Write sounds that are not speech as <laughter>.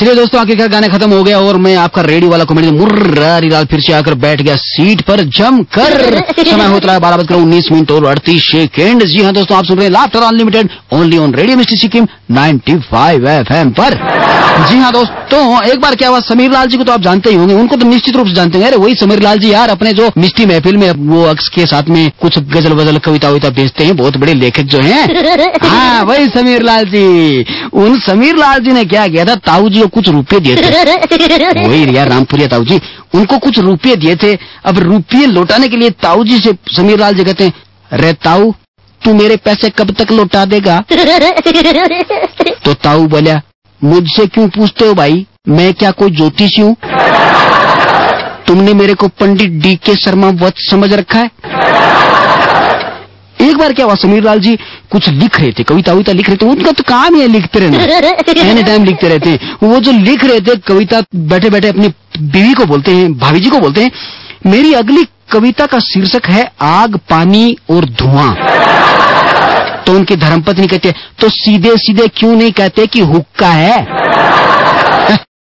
चलिए दोस्तों आखिरकार गाने खत्म हो गया और मैं आपका रेडियो वाला कॉमेडी मुर्री लाल फिर से आकर बैठ गया सीट पर जम कर <laughs> समय होता रहा बारह बजकर उन्नीस मिनट और अड़तीस सेकेंड। जी हाँ दोस्तों आप सुन रहे हैं laughter unlimited only on radio mister Sikkim ninety five F M पर। जी हाँ दोस्तों एक बार क्या हुआ? समीर लाल जी को तो आप जानते ही होंगे उनको तो निश्चित रूप से जानते हैं अरे वही समीर लाल जी यार अपने जो मिस्टी महफिल में वो अक्स के साथ में कुछ गज़ल वजल कविता वविता भेजते हैं बहुत बड़े लेखक जो है। <laughs> हाँ वही समीर लाल जी। उन समीर लाल जी ने क्या किया था? ताऊ जी को कुछ रुपए दिए थे। <laughs> वही यार रामपुरिया ताऊ जी उनको कुछ रुपये दिए थे। अब रुपये लौटाने के लिए ताऊ जी से समीर लाल जी कहते हैं रे ताऊ तू मेरे पैसे कब तक लौटा देगा? <laughs> तो ताऊ बोला मुझसे क्यों पूछते हो भाई? मैं क्या कोई ज्योतिषी हूँ? तुमने मेरे को पंडित डी के शर्मा वत समझ रखा है? एक बार क्या हुआ, समीर लाल जी? कुछ लिख रहे थे, कविता वविता लिख रहे थे। उनका तो काम ही है लिखते रहना। एनी टाइम लिखते रहते हैं। वो जो लिख रहे थे, कविता बैठे बैठे अपनी बीवी को बोलते हैं, भाभी जी को बोलते हैं, मेरी अगली कविता का शीर्षक है आग, पानी और धुआँ। तो उनकी धर्मपत्नी कहती है तो सीधे सीधे क्यों नहीं कहते कि हुक्का है?